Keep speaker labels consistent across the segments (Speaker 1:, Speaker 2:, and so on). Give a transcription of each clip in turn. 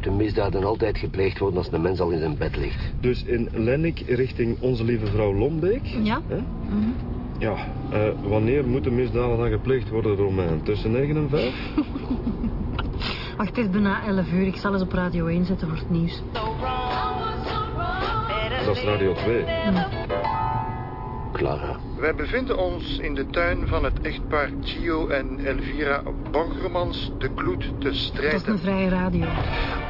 Speaker 1: moeten misdaden altijd gepleegd worden als een mens al in zijn bed ligt.
Speaker 2: Dus in Lennik richting Onze Lieve Vrouw Lombeek?
Speaker 3: Ja.
Speaker 2: Hè? Ja, eh, wanneer moeten misdaden dan gepleegd worden, Romein? Tussen 9 en 5?
Speaker 3: Wacht, het is bijna 11 uur. Ik zal eens op Radio 1 zetten voor het nieuws.
Speaker 2: Dat is Radio 2.
Speaker 1: Clara.
Speaker 4: Wij bevinden ons in de tuin van het echtpaar Gio en Elvira Borgermans de Kloet te
Speaker 3: Dat is
Speaker 4: strijden.
Speaker 3: een vrije radio.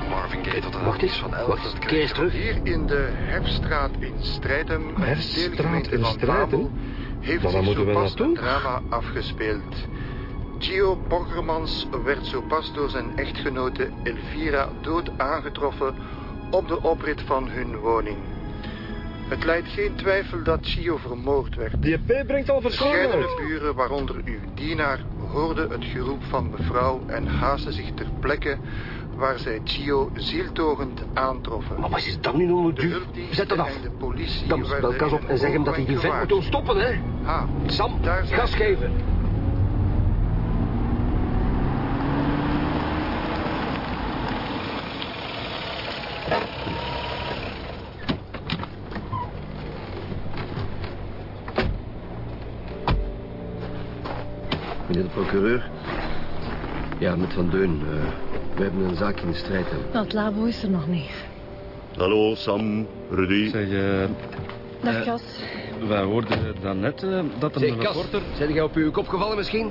Speaker 5: Marvin Gaye tot een
Speaker 1: Wacht eens,
Speaker 5: van 11.
Speaker 1: wacht eens. Keer terug.
Speaker 4: Hier in de Herfstraat in Strijdem, een
Speaker 2: Herfstraat in Strijdem?
Speaker 4: Babel, heeft
Speaker 2: Maar
Speaker 4: zich zo pas een drama afgespeeld. Gio Borgermans werd zo pas door zijn echtgenote Elvira dood aangetroffen op de oprit van hun woning. Het leidt geen twijfel dat Gio vermoord werd.
Speaker 2: Die P brengt al
Speaker 4: Verscheidene buren, waaronder uw dienaar, hoorden het geroep van mevrouw en haasten zich ter plekke waar zij Gio zieltogend aantroffen.
Speaker 1: Maar wat is dat nu nog
Speaker 4: De hulpdiensten
Speaker 1: Zet dat af.
Speaker 4: de politie
Speaker 1: Dan bel Kas op en zeg hem dat hij die vent moet ontstoppen, hè.
Speaker 4: Ha,
Speaker 1: Sam,
Speaker 4: daar zijn
Speaker 1: gas
Speaker 4: ze.
Speaker 1: geven. Meneer de procureur. Ja, met Van Deun. eh, we hebben een zaak in de strijd. hè.
Speaker 3: Het labo is er nog niet.
Speaker 6: Hallo, Sam, Rudy.
Speaker 2: Zeg, eh,
Speaker 3: Dag,
Speaker 2: Eh,
Speaker 3: Gas.
Speaker 2: wij hoorden daarnet eh, dat er
Speaker 1: Zeg,
Speaker 2: een
Speaker 1: Kas,
Speaker 2: reporter...
Speaker 1: zijn jij op uw kop gevallen misschien?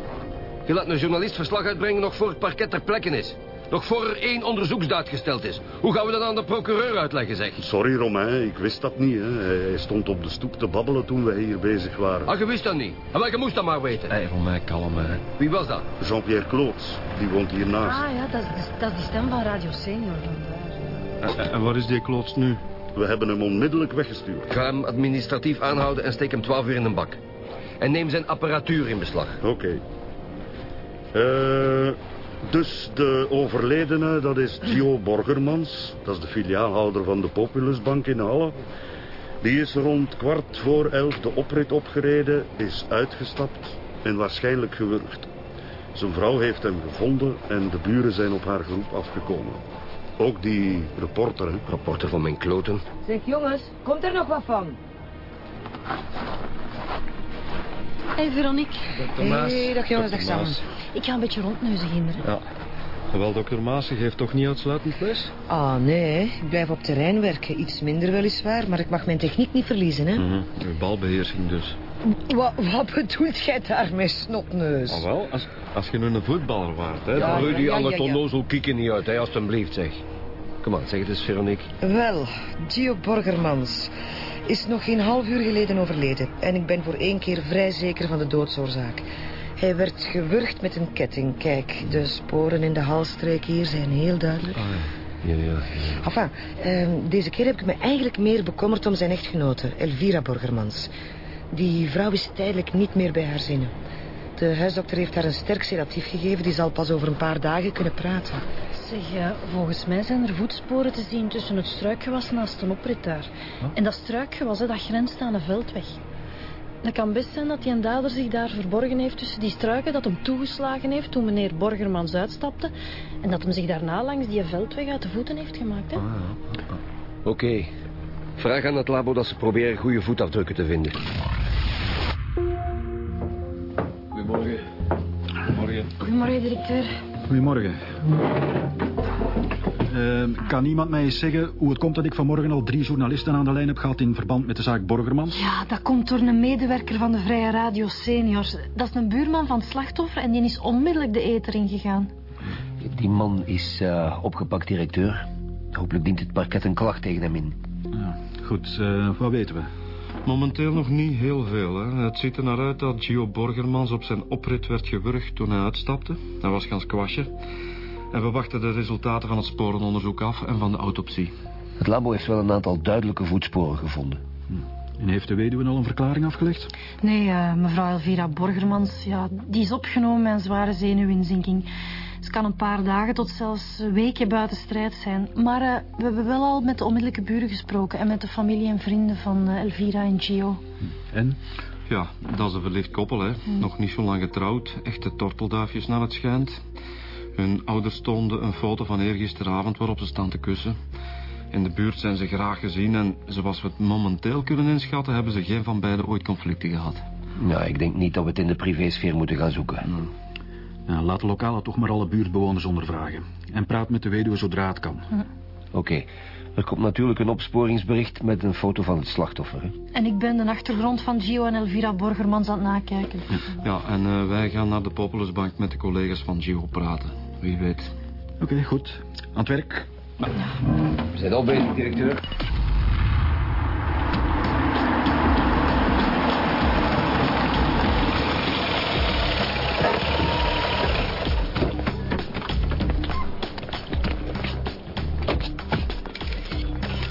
Speaker 1: Je laat een journalist verslag uitbrengen nog voor het parket ter plekke is. Nog voor er één onderzoeksdaad gesteld is. Hoe gaan we dat aan de procureur uitleggen, zeg?
Speaker 6: Sorry, Romain, ik wist dat niet. Hè. Hij stond op de stoep te babbelen toen wij hier bezig waren.
Speaker 1: Ah, je wist dat niet. En je moest dat maar weten.
Speaker 2: Hey, voor mij kalm, hè.
Speaker 1: Wie was dat?
Speaker 6: Jean-Pierre Kloots, die woont hiernaast.
Speaker 3: Ah ja, dat is, dat is die stem van Radio Senior vandaar.
Speaker 2: En, en waar is die kloots nu?
Speaker 6: We hebben hem onmiddellijk weggestuurd.
Speaker 1: Ga hem administratief aanhouden en steek hem 12 uur in een bak. En neem zijn apparatuur in beslag.
Speaker 6: Oké. Eh, dus de overledene, dat is Gio Borgermans. Dat is de filiaalhouder van de Populusbank in Halle. Die is rond kwart voor elf de oprit opgereden, is uitgestapt en waarschijnlijk gewurgd. Zijn vrouw heeft hem gevonden en de buren zijn op haar groep afgekomen. Ook die reporter, hè.
Speaker 1: Rapporter van mijn kloten.
Speaker 7: Zeg jongens, komt er nog wat van?
Speaker 3: Hé, Veronique.
Speaker 7: Hey, dag jongens, dag samen.
Speaker 3: Ik ga een beetje rondneuzen, kinderen.
Speaker 2: Ja. Wel, dokter Maas, je geeft toch niet uitsluitend les?
Speaker 7: Ah, nee, ik blijf op terrein werken. Iets minder weliswaar, maar ik mag mijn techniek niet verliezen, hè.
Speaker 2: Mhm. Uw balbeheersing dus.
Speaker 7: Wat, wat bedoelt jij daarmee, snotneus?
Speaker 2: Ah, wel, als, als je nu een voetballer waart, hè.
Speaker 7: Ja,
Speaker 2: dan-
Speaker 1: Rudy,
Speaker 7: ja,
Speaker 1: aan
Speaker 7: ja, ja.
Speaker 1: kieken niet uit, hè, alstublieft, zeg. Kom aan, zeg het eens, Veronique.
Speaker 7: Wel, Gio Borgermans is nog geen half uur geleden overleden. En ik ben voor één keer vrij zeker van de doodsoorzaak. Hij werd gewurgd met een ketting. Kijk, de sporen in de halsstreek hier zijn heel duidelijk.
Speaker 2: Ah,
Speaker 1: Ja, ja, ja.
Speaker 7: Enfin, ehm, deze keer heb ik me eigenlijk meer bekommerd om zijn echtgenote, Elvira Borgermans. Die vrouw is tijdelijk niet meer bij haar zinnen. De huisdokter heeft haar een sterk sedatief gegeven. Die zal pas over een paar dagen kunnen praten.
Speaker 3: Zeg, eh, volgens mij zijn er voetsporen te zien tussen het struikgewas naast een oprit daar. En dat struikgewas, hè, dat grenst aan een veldweg. Het kan best zijn dat die een dader zich daar verborgen heeft tussen die struiken... dat hem toegeslagen heeft toen meneer Borgermans uitstapte... en dat hem zich daarna langs die veldweg uit de voeten heeft gemaakt. Hè?
Speaker 1: Oké. Vraag aan het labo dat ze proberen goede voetafdrukken te vinden.
Speaker 2: Goedemorgen. Goedemorgen.
Speaker 3: Goedemorgen, directeur.
Speaker 8: Goedemorgen. Eh, kan iemand mij eens zeggen hoe het komt dat ik vanmorgen al drie journalisten aan de lijn heb gehad in verband met de zaak Borgermans?
Speaker 3: Ja, dat komt door een medewerker van de Vrije Radio Seniors. Dat is een buurman van het slachtoffer en die is onmiddellijk de eter ingegaan.
Speaker 1: Die man is eh, opgepakt, directeur. Hopelijk dient het parket een klacht tegen hem in.
Speaker 8: Ja, goed, eh, wat weten we?
Speaker 2: Momenteel nog niet heel veel. Hè. Het ziet er naar uit dat Gio Borgermans op zijn oprit werd gewurgd toen hij uitstapte. Hij was gaan squashen. En we wachten de resultaten van het sporenonderzoek af en van de autopsie.
Speaker 1: Het labo heeft wel een aantal duidelijke voetsporen gevonden.
Speaker 8: En heeft de weduwe al een verklaring afgelegd?
Speaker 3: Nee, eh, mevrouw Elvira Borgermans, ja, die is opgenomen met een zware zenuwinzinking. Ze kan een paar dagen tot zelfs weken buiten strijd zijn. Maar eh, we hebben wel al met de onmiddellijke buren gesproken... en met de familie en vrienden van eh, Elvira en Gio.
Speaker 8: En?
Speaker 2: Ja, dat is een verliefd koppel, hè. Nog niet zo lang getrouwd. Echte tortelduifjes naar het schijnt. Hun ouders toonden een foto van eergisteravond waarop ze staan te kussen. In de buurt zijn ze graag gezien en zoals we het momenteel kunnen inschatten... hebben ze geen van beiden ooit conflicten gehad.
Speaker 1: Nou, ik denk niet dat we het in de privésfeer moeten gaan zoeken.
Speaker 8: Ja, laat de lokale toch maar alle buurtbewoners ondervragen. En praat met de weduwe zodra het kan.
Speaker 1: Oké, er komt natuurlijk een opsporingsbericht met een foto van het slachtoffer. Hè?
Speaker 3: En ik ben de achtergrond van Gio en Elvira Borgermans aan het nakijken.
Speaker 2: Ja, en eh, wij gaan naar de Populusbank met de collega's van Gio praten. Wie weet.
Speaker 8: Oké, goed. Aan het werk.
Speaker 1: We zijn al bezig, directeur.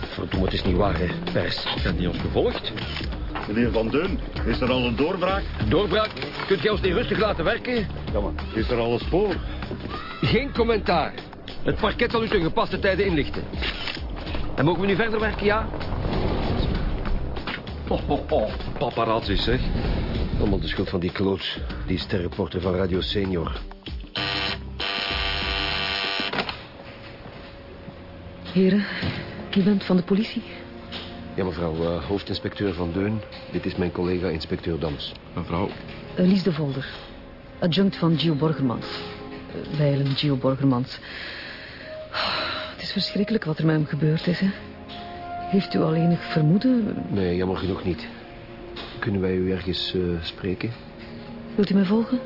Speaker 1: Verdomme, het is niet waar, hè. Pers.
Speaker 2: Zijn die ons gevolgd?
Speaker 6: Meneer Van Deun, is er al een doorbraak?
Speaker 1: Doorbraak, kunt jij ons niet rustig laten werken?
Speaker 6: Is er al een spoor?
Speaker 1: Geen commentaar. Het parket zal u ten gepaste tijden inlichten. En mogen we nu verder werken, ja?
Speaker 2: Oh, oh, oh. Paparazzi, zeg.
Speaker 1: Allemaal de schuld van die kloots. Die sterreporter van Radio Senior.
Speaker 9: Heren, u bent van de politie?
Speaker 1: Ja, mevrouw, eh, hoofdinspecteur Van Deun. Dit is mijn collega inspecteur Dams.
Speaker 2: Mevrouw,
Speaker 9: Uh, Lies de Volder, adjunct van Gio Borgermans. Uh, Wijlen Gio Borgermans. Het is verschrikkelijk wat er met hem gebeurd is, hè? Heeft u al enig vermoeden?
Speaker 1: Nee, jammer genoeg niet. Kunnen wij u ergens eh, spreken?
Speaker 9: Wilt u mij volgen?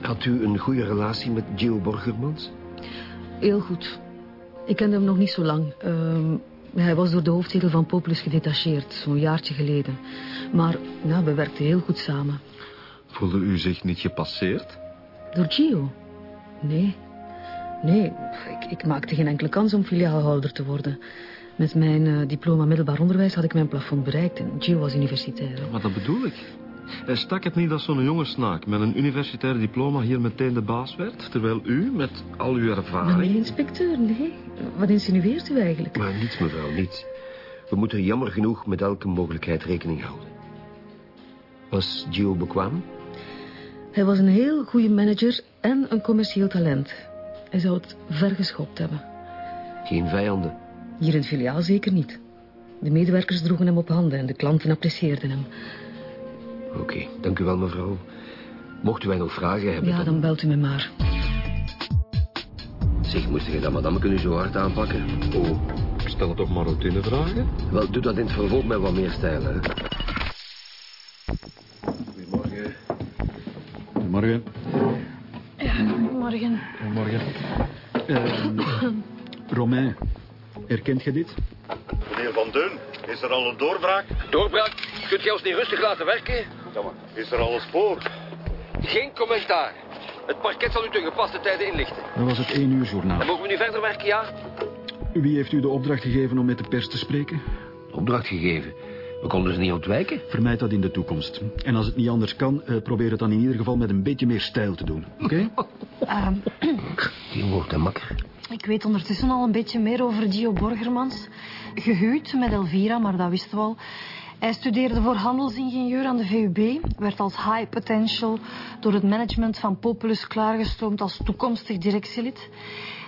Speaker 1: Had u een goede relatie met Gio Borgermans?
Speaker 9: Heel goed. Ik kende hem nog niet zo lang. Ehm, hij was door de hoofdtitel van Populus gedetacheerd, zo'n jaartje geleden. Maar nou, we werkten heel goed samen.
Speaker 2: Voelde u zich niet gepasseerd?
Speaker 9: Door Gio? Nee. Nee, ik, ik maakte geen enkele kans om filiaalhouder te worden. Met mijn eh, diploma middelbaar onderwijs had ik mijn plafond bereikt en Gio was universitair.
Speaker 2: Maar dat bedoel ik. Hij stak het niet dat zo'n jonge snaak met een universitair diploma hier meteen de baas werd, terwijl u, met al uw ervaring...
Speaker 9: nee, inspecteur, nee. Wat insinueert u eigenlijk?
Speaker 1: Maar niets, mevrouw, niets. We moeten jammer genoeg met elke mogelijkheid rekening houden. Was Gio bekwaam?
Speaker 9: Hij was een heel goede manager en een commercieel talent. Hij zou het ver geschopt hebben.
Speaker 1: Geen vijanden.
Speaker 9: Hier in het filiaal zeker niet. De medewerkers droegen hem op handen en de klanten apprecieerden hem.
Speaker 1: Oké, dank u wel, mevrouw. Mochten wij nog vragen hebben,
Speaker 9: Ja, dan belt u me maar.
Speaker 1: Zeg, moest je dat madame kunnen zo hard aanpakken?
Speaker 2: Oh, ik stel toch maar routinevragen?
Speaker 1: Wel, doe dat in het vervolg met wat meer stijl, hè. Goedemorgen.
Speaker 3: Morgen.
Speaker 2: Goedemorgen.
Speaker 8: Eh, Romain, herkent je dit?
Speaker 6: Meneer Van Deun, is er al een doorbraak?
Speaker 1: Doorbraak, kunt jij ons niet rustig laten werken?
Speaker 6: Is er al een spoor?
Speaker 1: Geen commentaar. Het parket zal u ten gepaste tijden inlichten.
Speaker 8: Dat was het één uur journaal.
Speaker 1: En mogen we nu verder werken, ja?
Speaker 8: Wie heeft u de opdracht gegeven om met de pers te spreken?
Speaker 1: Opdracht gegeven. We konden ze niet ontwijken.
Speaker 8: Vermijd dat in de toekomst. En als het niet anders kan, eh, probeer het dan in ieder geval met een beetje meer stijl te doen. Oké?
Speaker 3: Ehm,
Speaker 1: Die wordt een makker.
Speaker 3: ik weet ondertussen al een beetje meer over Gio Borgermans. Gehuwd met Elvira, maar dat wisten we al. Hij studeerde voor handelsingenieur aan de VUB. Werd als high potential door het management van Populus klaargestoomd als toekomstig directielid.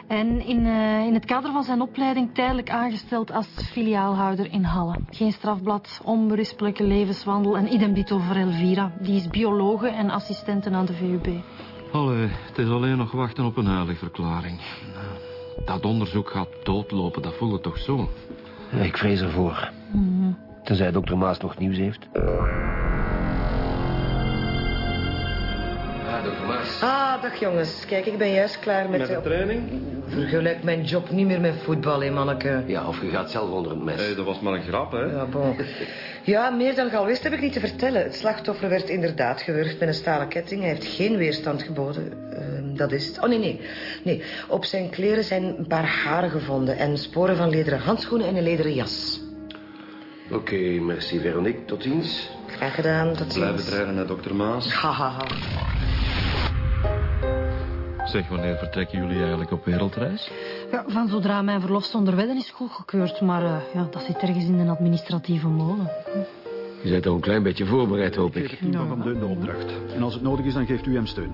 Speaker 3: En in, eh, in het kader van zijn opleiding tijdelijk aangesteld als filiaalhouder in Halle. Geen strafblad, onberispelijke levenswandel en idem dito voor Elvira. Die is biologe en assistente aan de VUB.
Speaker 2: Allee, het is alleen nog wachten op een heiligverklaring. Dat onderzoek gaat doodlopen, dat voel je toch zo?
Speaker 1: Ik vrees ervoor. Tenzij dokter Maas nog nieuws heeft. Ah.
Speaker 7: Ah, dag jongens. Kijk, ik ben juist klaar met...
Speaker 2: Met de training?
Speaker 7: Vergelijk mijn job niet meer met voetbal, hè, manneke.
Speaker 1: Ja, of je gaat zelf onder het mes.
Speaker 2: Hé, dat was maar een grap, hè?
Speaker 7: Ja, bon. Ja, meer dan je al wist heb ik niet te vertellen. Het slachtoffer werd inderdaad gewurgd met een stalen ketting. Hij heeft geen weerstand geboden. Ehm, dat is het. Oh, nee, nee. Nee, op zijn kleren zijn een paar haren gevonden... en sporen van lederen handschoenen en een lederen jas.
Speaker 1: Oké, merci Veronique. Tot ziens.
Speaker 7: Graag gedaan, tot
Speaker 2: Blijven
Speaker 7: ziens.
Speaker 2: trainen, hè, dokter Maas.
Speaker 7: Ha, ha, ha.
Speaker 2: Zeg, wanneer vertrekken jullie eigenlijk op wereldreis?
Speaker 3: Ja, van zodra mijn verlof zonder wedden is goedgekeurd. Maar eh, ja, dat zit ergens in een administratieve molen.
Speaker 1: Je bent toch een klein beetje voorbereid, hoop
Speaker 8: Ik
Speaker 1: ik.
Speaker 8: geef het team van Van Deun de opdracht. En als het nodig is, dan geeft u hem steun.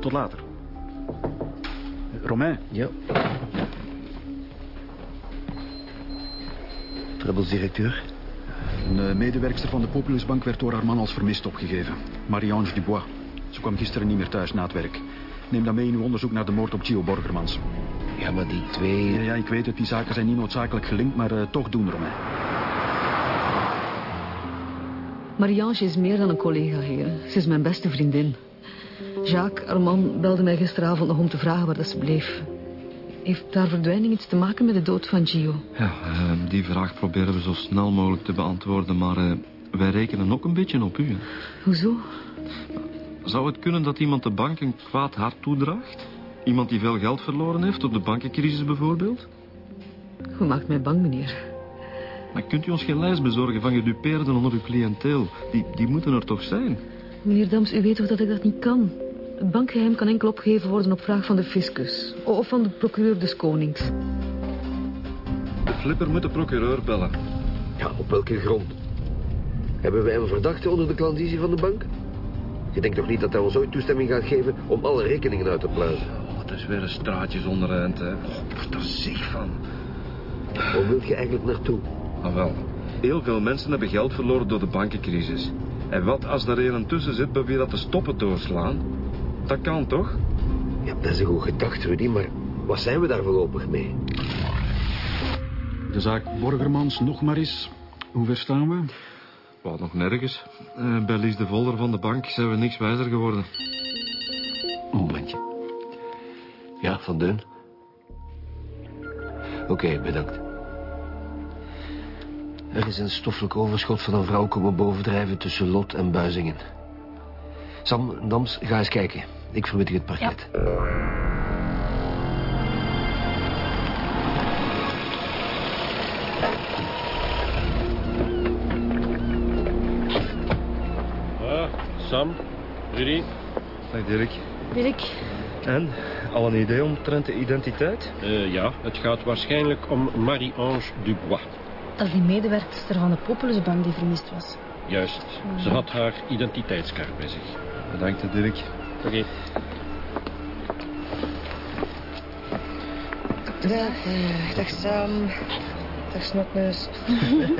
Speaker 8: Tot later. Romain,
Speaker 1: Ja. Troubles-directeur?
Speaker 8: een eh, medewerkster van de Populusbank werd door haar man als vermist opgegeven. Marie-Ange Dubois. Ze kwam gisteren niet meer thuis na het werk. Neem dat mee in uw onderzoek naar de moord op Gio Borgermans.
Speaker 1: Ja, maar die twee...
Speaker 8: Ja, ja, ik weet het, die zaken zijn niet noodzakelijk gelinkt, maar eh, toch doen, Romain.
Speaker 9: Mariange is meer dan een collega, heren. Ze is mijn beste vriendin. Jacques, haar man, belde mij gisteravond nog om te vragen waar dat ze bleef. Heeft haar verdwijning iets te maken met de dood van Gio?
Speaker 2: Ja, eh, die vraag proberen we zo snel mogelijk te beantwoorden, maar eh, wij rekenen ook een beetje op u. hè.
Speaker 9: Hoezo?
Speaker 2: Zou het kunnen dat iemand de bank een kwaad hart toedraagt? Iemand die veel geld verloren heeft, op de bankencrisis bijvoorbeeld?
Speaker 9: U maakt mij bang, meneer.
Speaker 2: Maar kunt u ons geen lijst bezorgen van gedupeerden onder uw cliënteel? Die, die moeten er toch zijn?
Speaker 9: Meneer Dams, u weet toch dat ik dat niet kan? Het bankgeheim kan enkel opgegeven worden op vraag van de fiscus. Of van de procureur des konings.
Speaker 2: De flipper moet de procureur bellen.
Speaker 1: Ja, op welke grond? Hebben wij een verdachte onder de klandizie van de bank? Je denkt toch niet dat hij ons ooit toestemming gaat geven om alle rekeningen uit te pluizen?
Speaker 2: Oh, het is weer een straatje zonder eind, hè. Oh, ik word er ziek van.
Speaker 1: Waar wil je eigenlijk naartoe?
Speaker 2: Ah, wel. Heel veel mensen hebben geld verloren door de bankencrisis. En wat als er een tussen zit bij wie dat de stoppen doorslaan? Dat kan toch?
Speaker 1: Ja, dat is een goed gedachte, Rudy, maar wat zijn we daar voorlopig mee?
Speaker 8: De zaak Borgermans nog maar eens. Hoe ver staan we?
Speaker 2: Nog nergens. Eh, bij Lies de Volder van de bank zijn we niks wijzer geworden.
Speaker 1: Een momentje. Ja, Van Deun. Oké, bedankt. Er is een stoffelijk overschot van een vrouw komen bovendrijven tussen Lot en Buizingen. Sam, Dams, ga eens kijken. Ik verwittig het parket.
Speaker 10: Ah, Sam, Rudy.
Speaker 2: Dag Dirk.
Speaker 3: Dirk,
Speaker 2: En? Al een idee omtrent de identiteit?
Speaker 10: Eh, ja, het gaat waarschijnlijk om Marie-Ange Dubois.
Speaker 3: dat is die medewerkster van de Populusbank die vermist was.
Speaker 10: Juist, ze had haar identiteitskaart bij zich.
Speaker 2: Bedankt, Dirk.
Speaker 10: Oké.
Speaker 7: Dag, eh, dag Sam. Dag Snotneus.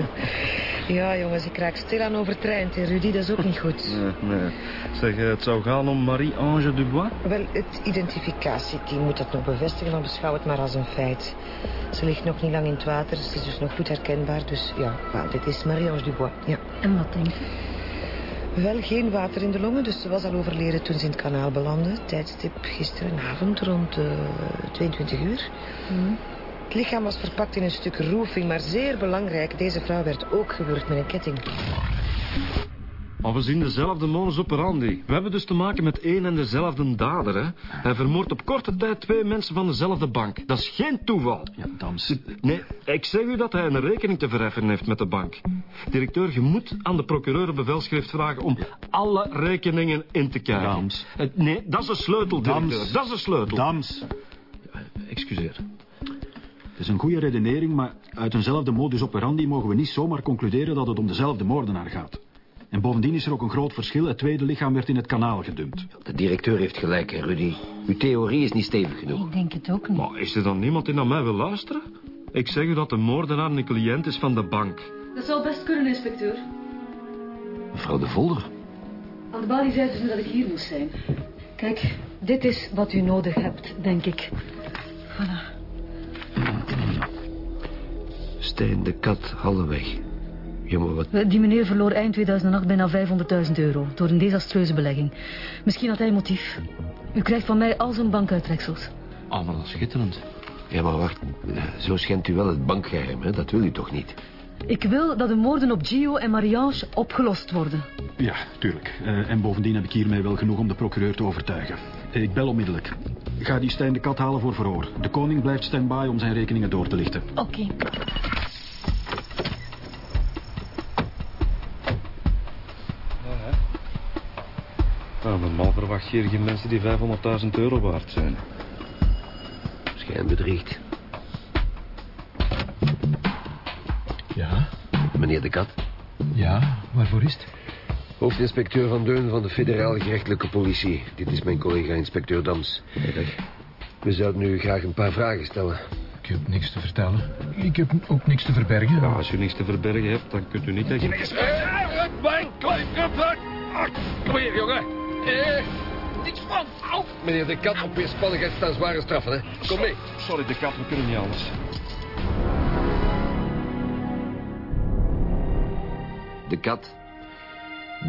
Speaker 7: ja, jongens, ik raak stilaan overtreind. hè, Rudy, dat is ook niet goed.
Speaker 2: Nee, nee. Zeg, eh, het zou gaan om Marie-Ange Dubois?
Speaker 7: Wel, het identificatieteam moet dat nog bevestigen, maar beschouw het maar als een feit. Ze ligt nog niet lang in het water, ze is dus nog goed herkenbaar. Dus ja, wel, dit is Marie-Ange Dubois. Ja.
Speaker 3: En wat denk je?
Speaker 7: Wel geen water in de longen, dus ze was al overleden toen ze in het kanaal belandde. Tijdstip gisterenavond rond eh 22 uur. Het lichaam was verpakt in een stuk roofing, maar zeer belangrijk. Deze vrouw werd ook gewurgd met een ketting.
Speaker 2: Maar we zien dezelfde modus operandi. We hebben dus te maken met één en dezelfde dader, hè. Hij vermoordt op korte tijd twee mensen van dezelfde bank. Dat is geen toeval.
Speaker 8: Ja, Dams.
Speaker 2: Nee, ik zeg u dat hij een rekening te verheffen heeft met de bank. Directeur, je moet aan de procureur een bevelschrift vragen om alle rekeningen in te kijken.
Speaker 8: Dams.
Speaker 2: Eh, Nee, dat is een sleutel, directeur.
Speaker 8: Dams.
Speaker 2: Dat is een sleutel.
Speaker 8: Dams.
Speaker 2: Excuseer.
Speaker 8: Het is een goede redenering, maar uit eenzelfde modus operandi mogen we niet zomaar concluderen dat het om dezelfde moordenaar gaat. En bovendien is er ook een groot verschil. Het tweede lichaam werd in het kanaal gedumpt.
Speaker 1: De directeur heeft gelijk, hè, Rudy. Uw theorie is niet stevig genoeg.
Speaker 3: Ik denk het ook niet.
Speaker 2: Maar is er dan niemand die naar mij wil luisteren? Ik zeg u dat de moordenaar een cliënt is van de bank.
Speaker 9: Dat zou best kunnen, inspecteur.
Speaker 1: Mevrouw de Volder.
Speaker 9: Aan de balie zeiden ze dat ik hier moest zijn. Kijk, dit is wat u nodig hebt, denk ik. Voilà.
Speaker 1: Stijn de Kat Halleweg. Jongen, wat...
Speaker 9: Die meneer verloor eind 2008 bijna 500.000 euro door een desastreuze belegging. Misschien had hij motief. U krijgt van mij al zijn bankuitreksels.
Speaker 2: Maar dat is schitterend.
Speaker 1: Ja, maar wacht. Eh, Zo schendt u wel het bankgeheim, hè? Dat wil u toch niet?
Speaker 9: Ik wil dat de moorden op Gio en Mariange opgelost worden.
Speaker 8: Ja, tuurlijk. Eh, en bovendien heb ik hiermee wel genoeg om de procureur te overtuigen. Eh, Ik bel onmiddellijk. Ga die Stijn de Kat halen voor verhoor. De koning blijft stand-by om zijn rekeningen door te lichten.
Speaker 3: Oké.
Speaker 2: Nou, normaal verwacht je hier geen mensen die 500.000 euro waard zijn.
Speaker 1: Schijn bedriegt.
Speaker 2: Ja?
Speaker 1: Meneer de Kat.
Speaker 11: Ja, waarvoor is het?
Speaker 1: Hoofdinspecteur Van Deun van de federale gerechtelijke politie. Dit is mijn collega inspecteur Dams. We zouden u graag een paar vragen stellen.
Speaker 11: Ik heb niks te vertellen. Ik heb ook niks te verbergen.
Speaker 2: Ja, als u niks te verbergen hebt, dan kunt u niet tegen...
Speaker 1: Mijn klein Kom hier, jongen. Eh, niks van. Au. Meneer de kat, op weerspannigheid staan zware straffen, hè. Kom mee.
Speaker 2: Sorry, de kat, we kunnen niet anders.
Speaker 1: De kat.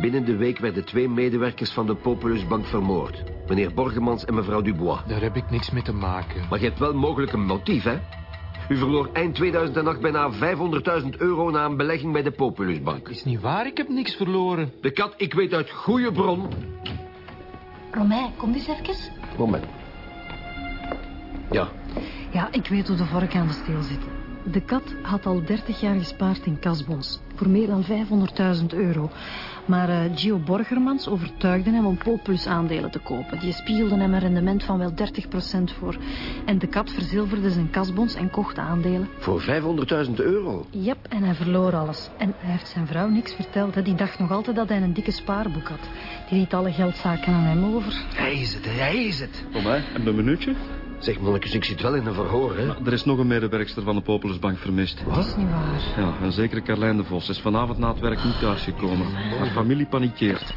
Speaker 1: Binnen de week werden twee medewerkers van de Populusbank vermoord. Meneer Borgemans en mevrouw Dubois.
Speaker 11: Daar heb ik niks mee te maken.
Speaker 1: Maar je hebt wel mogelijk een motief, hè? U verloor eind 2008 bijna 500.000 euro na een belegging bij de Populusbank.
Speaker 11: Is niet waar, ik heb niks verloren.
Speaker 1: De kat, ik weet uit goede bron...
Speaker 3: Romein, kom eens even.
Speaker 1: Moment. Ja,
Speaker 3: Ja, ik weet hoe de vork aan de steel zit. De kat had al 30 jaar gespaard in kasbons. Voor meer dan 500.000 euro. Maar eh, Gio Borgermans overtuigde hem om Populus aandelen te kopen. Die spiegelde hem een rendement van wel 30% voor. En de kat verzilverde zijn kasbons en kocht aandelen.
Speaker 1: voor 500.000 euro.
Speaker 3: Yep, en hij verloor alles. En hij heeft zijn vrouw niks verteld. Hè. Die dacht nog altijd dat hij een dikke spaarboek had. Die liet alle geldzaken aan hem over.
Speaker 1: Hij is het, hij is het.
Speaker 2: Kom hè, een minuutje?
Speaker 1: Zeg, monnikes, ik zit wel in een verhoor, hè.
Speaker 2: Er is nog een medewerkster van de Populusbank vermist.
Speaker 3: Dat is niet waar.
Speaker 2: Ja, een zekere Carlijn de Vos is vanavond na het werk niet thuisgekomen. Haar familie panikeert.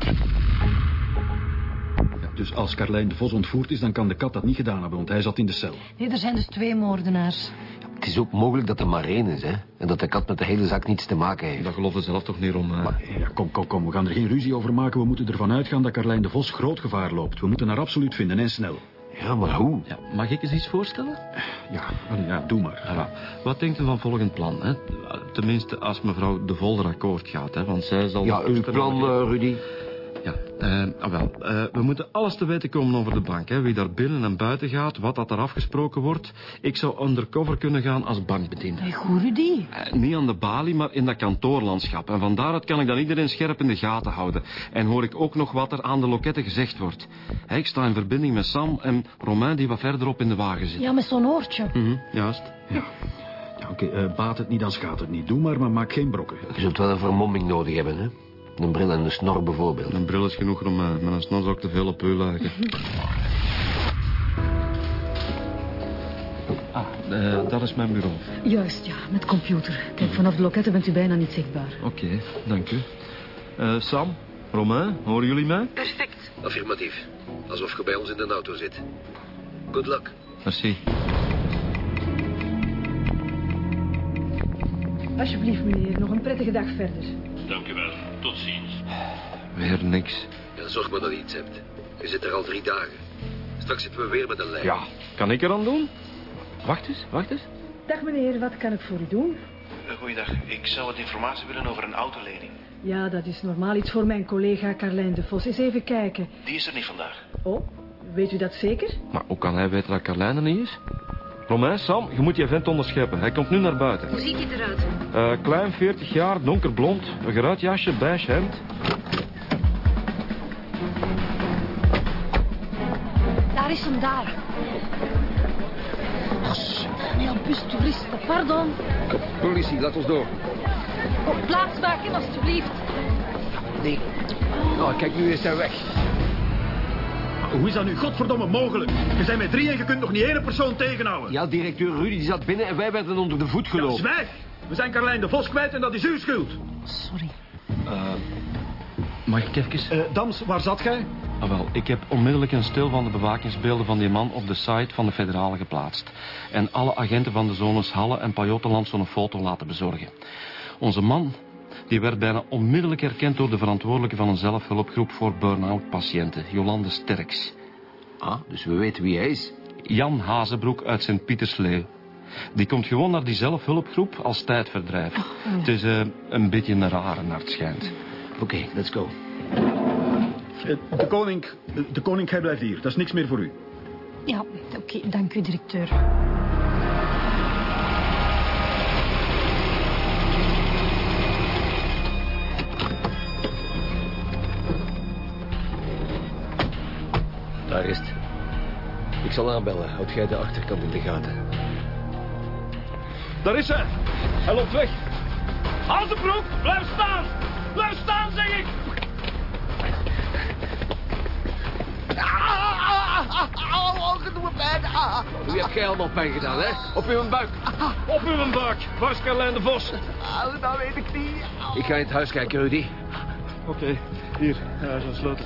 Speaker 8: Dus als Carlijn de Vos ontvoerd is, dan kan de kat dat niet gedaan hebben, want hij zat in de cel.
Speaker 3: Nee, er zijn dus twee moordenaars.
Speaker 1: Het is ook mogelijk dat er maar één is, hè. En dat de kat met de hele zaak niets te maken heeft.
Speaker 2: Dat geloof je zelf toch niet om...
Speaker 8: Maar ja, kom, kom, kom, we gaan er geen ruzie over maken. We moeten ervan uitgaan dat Carlijn de Vos groot gevaar loopt. We moeten haar absoluut vinden en snel.
Speaker 1: Ja, maar hoe?
Speaker 2: Ja, mag ik eens iets voorstellen?
Speaker 8: Ja, ja doe maar.
Speaker 2: Wat denkt u van volgend plan? Hè? Tenminste, als mevrouw de Volder akkoord gaat. Hè? Want zij zal...
Speaker 1: Ja, uw plan, eh, Rudy?
Speaker 2: Ja, eh, ah, wel. eh, we moeten alles te weten komen over de bank. Hè? Wie daar binnen en buiten gaat, wat dat er afgesproken wordt. Ik zou undercover kunnen gaan als bankbediende.
Speaker 3: Hey, goed, Rudy.
Speaker 2: Eh, niet aan de balie, maar in dat kantoorlandschap. En van daaruit kan ik dan iedereen scherp in de gaten houden. En hoor ik ook nog wat er aan de loketten gezegd wordt. Hè, ik sta in verbinding met Sam en Romain die wat verderop in de wagen zit.
Speaker 3: Ja, met zo'n oortje.
Speaker 2: Mhm, juist.
Speaker 8: Ja, oké, eh, baat het niet, dan schaadt het niet. Doe maar, maar maak geen brokken.
Speaker 1: Je zult wel een vermomming nodig hebben, hè. Een bril en een snor bijvoorbeeld.
Speaker 2: Een bril is genoeg om mij. Met een snor zou ik te veel op u lijken. Ah, eh, dat is mijn bureau.
Speaker 9: Juist, ja, met computer. Kijk, vanaf de loketten bent u bijna niet zichtbaar.
Speaker 2: Oké, dank u. Eh, Sam, Romain, horen jullie mij?
Speaker 3: Perfect.
Speaker 1: Affirmatief. Alsof je bij ons in de auto zit. Good luck.
Speaker 2: Merci.
Speaker 9: Alsjeblieft, meneer. Nog een prettige dag verder.
Speaker 5: Dank u wel. Tot ziens.
Speaker 2: Weer niks.
Speaker 1: Ja, zorg maar dat je iets hebt. Je zit er al drie dagen. Straks zitten we weer met een lijn.
Speaker 2: Ja, kan ik er aan doen? Wacht eens, wacht eens.
Speaker 9: Dag, meneer. Wat kan ik voor u doen?
Speaker 5: Goeiedag. Ik zou wat informatie willen over een autolening.
Speaker 9: Ja, dat is normaal iets voor mijn collega Carlijn de Vos. Eens even kijken.
Speaker 5: Die is er niet vandaag.
Speaker 9: Oh, weet u dat zeker?
Speaker 2: Maar hoe kan hij weten dat Carlijn er niet is? Romain, Sam, je moet die vent onderscheppen. Hij komt nu naar buiten.
Speaker 3: Hoe ziet hij eruit?
Speaker 2: Eh, klein, 40 jaar, donkerblond, een geruit jasje, beige hemd.
Speaker 3: Daar is hem, daar. Oh, shit. Een heel bus toeristen. Pardon.
Speaker 1: Kom, politie, laat ons door.
Speaker 3: Oh, plaats maken, alstublieft.
Speaker 1: Nee. Nou, kijk, nu is hij weg.
Speaker 8: Hoe is dat nu godverdomme mogelijk? Je zijn met drie en je kunt nog niet één persoon tegenhouden.
Speaker 1: Ja, directeur Rudy die zat binnen en wij werden onder de voet
Speaker 8: Ja,
Speaker 1: gelopen.
Speaker 8: zwijg! We zijn Carlijn de Vos kwijt en dat is uw schuld.
Speaker 3: Sorry.
Speaker 2: Mag ik even?
Speaker 8: Eh, Dams, waar zat jij?
Speaker 2: Ah, wel, ik heb onmiddellijk een stil van de bewakingsbeelden van die man op de site van de federale geplaatst. En alle agenten van de zones Halle en Pajottenland zo'n foto laten bezorgen. Onze man, die werd bijna onmiddellijk herkend door de verantwoordelijke van een zelfhulpgroep voor burn-out patiënten, Jolande Sterks.
Speaker 1: Ah, dus we weten wie hij is.
Speaker 2: Jan Hazebroek uit Sint-Pietersleeuw. Die komt gewoon naar die zelfhulpgroep als tijdverdrijf. Het is eh, een beetje een rare naar het schijnt.
Speaker 1: Oké, let's go.
Speaker 8: Eh, de koning, eh, de koning, hij blijft hier. Dat is niks meer voor u.
Speaker 3: Ja, oké, dank u, directeur.
Speaker 1: Is. Ik zal aanbellen. Houd jij de achterkant in de gaten.
Speaker 2: Daar is hij. Hij loopt weg. Hazebroek, blijf staan.
Speaker 12: Blijf staan, zeg ik!
Speaker 1: Wie hebt jij allemaal pijn gedaan, hè? Op uw buik.
Speaker 10: Op uw buik. Waar is Carlijn de Vos?
Speaker 12: dat weet ik niet.
Speaker 1: Ik ga in het huis kijken, Rudy.
Speaker 2: Oké, hier, huis en sleutel.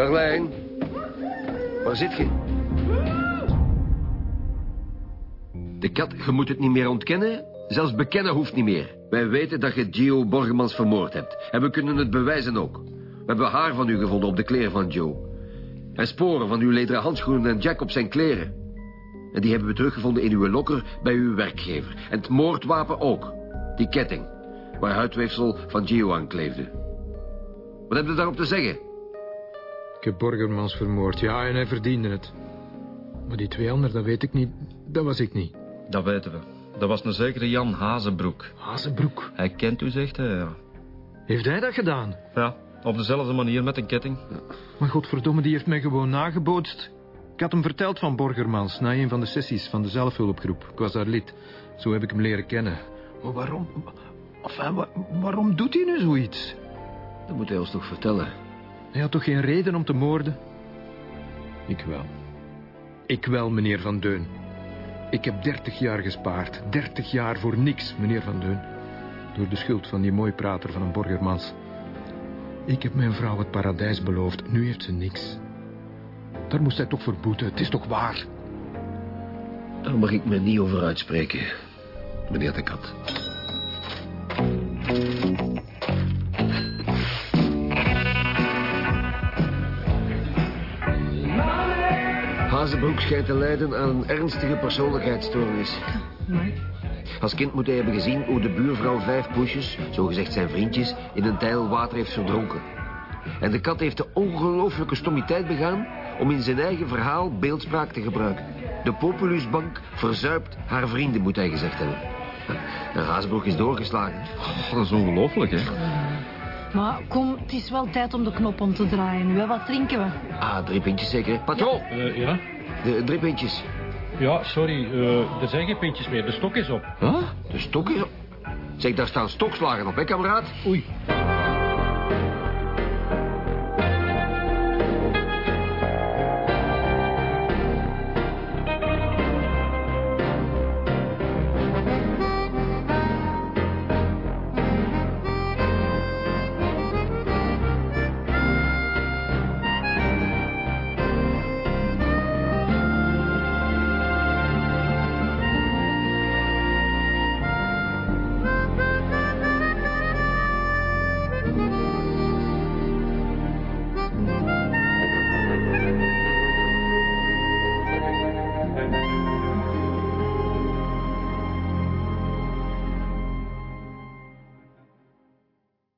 Speaker 1: Carlijn? Waar zit je? De kat, je moet het niet meer ontkennen. Zelfs bekennen hoeft niet meer. Wij weten dat je Gio Borgemans vermoord hebt. En we kunnen het bewijzen ook. We hebben haar van u gevonden op de kleren van Joe. En sporen van uw lederen handschoenen en Jack op zijn kleren. En die hebben we teruggevonden in uw lokker bij uw werkgever. En het moordwapen ook. Die ketting. Waar huidweefsel van Gio aan kleefde. Wat heb je daarop te zeggen?
Speaker 11: Ik heb Borgermans vermoord, ja, en hij verdiende het. Maar die twee anderen, dat weet ik niet. Dat was ik niet.
Speaker 2: Dat weten we. Dat was een zekere Jan Hazenbroek.
Speaker 11: Hazenbroek?
Speaker 2: Hij kent u, zegt hij, ja.
Speaker 11: Heeft hij dat gedaan?
Speaker 2: Ja, op dezelfde manier met een ketting.
Speaker 11: Maar godverdomme, die heeft mij gewoon nagebootst. Ik had hem verteld van Borgermans na een van de sessies van de zelfhulpgroep. Ik was daar lid. Zo heb ik hem leren kennen. Maar waarom... Enfin, wa- waarom doet hij nu zoiets?
Speaker 1: Dat moet hij ons toch vertellen.
Speaker 11: Hij had toch geen reden om te moorden? Ik wel. Ik wel, meneer Van Deun. Ik heb dertig jaar gespaard. Dertig jaar voor niks, meneer Van Deun. Door de schuld van die mooi prater van een Borgermans. Ik heb mijn vrouw het paradijs beloofd. Nu heeft ze niks. Daar moest hij toch voor boeten. Het is toch waar?
Speaker 1: Daar mag ik me niet over uitspreken, meneer de Kat. Hazenbroek schijnt te lijden aan een ernstige persoonlijkheidsstoornis. Als kind moet hij hebben gezien hoe de buurvrouw vijf poesjes, zogezegd zijn vriendjes, in een tijl water heeft verdronken. En de kat heeft de ongelooflijke stommiteit begaan om in zijn eigen verhaal beeldspraak te gebruiken. De Populusbank verzuipt haar vrienden, moet hij gezegd hebben. En Hazenbroek is doorgeslagen.
Speaker 2: dat is ongelooflijk, hè?
Speaker 3: Maar kom, het is wel tijd om de knop om te draaien. Wat drinken we?
Speaker 1: Ah, drie pintjes zeker. hè? Patroon,
Speaker 10: Eh, ja?
Speaker 1: De, drie pintjes.
Speaker 10: Ja, sorry. eh, er zijn geen pintjes meer. De stok is op.
Speaker 1: Huh? De stok is op. Zeg, daar staan stokslagen op, hè, kameraad?
Speaker 10: Oei.